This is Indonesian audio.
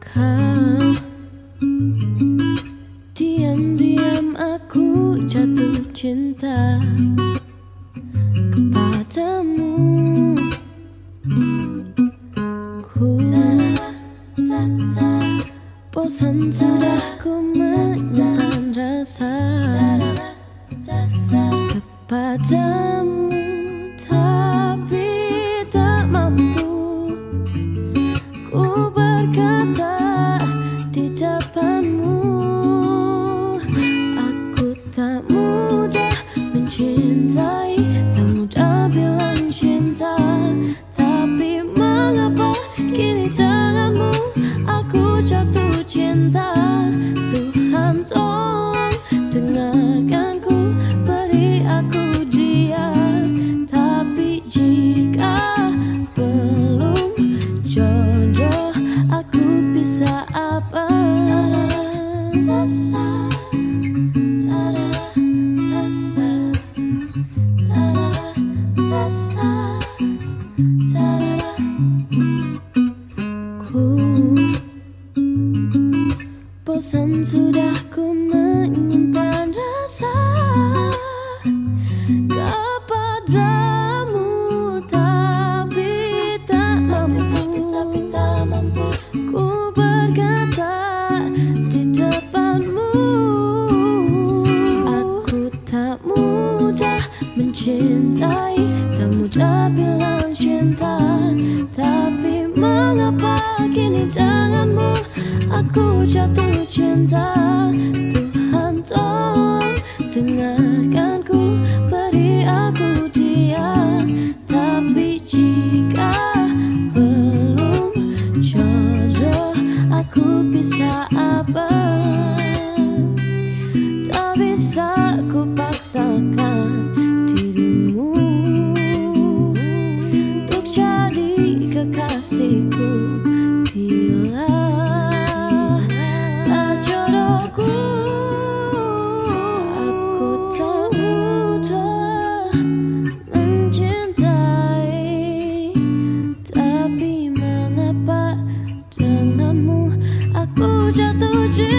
Kau Diam-diam aku jatuh cinta kepadamu? Ku bosan sudah ku menyimpan rasa kepadamu. Rasa Ku Bosan sudah ku menyimpan rasa. Kepadamu Tapi tak mampu? Tapi tak mampu. Ku berkata di depanmu Aku tak mudah mencintai. Tak mudah bilang cinta Tapi mengapa kini denganmu Aku jatuh cinta Tuhan tolong dengarkan. Cho.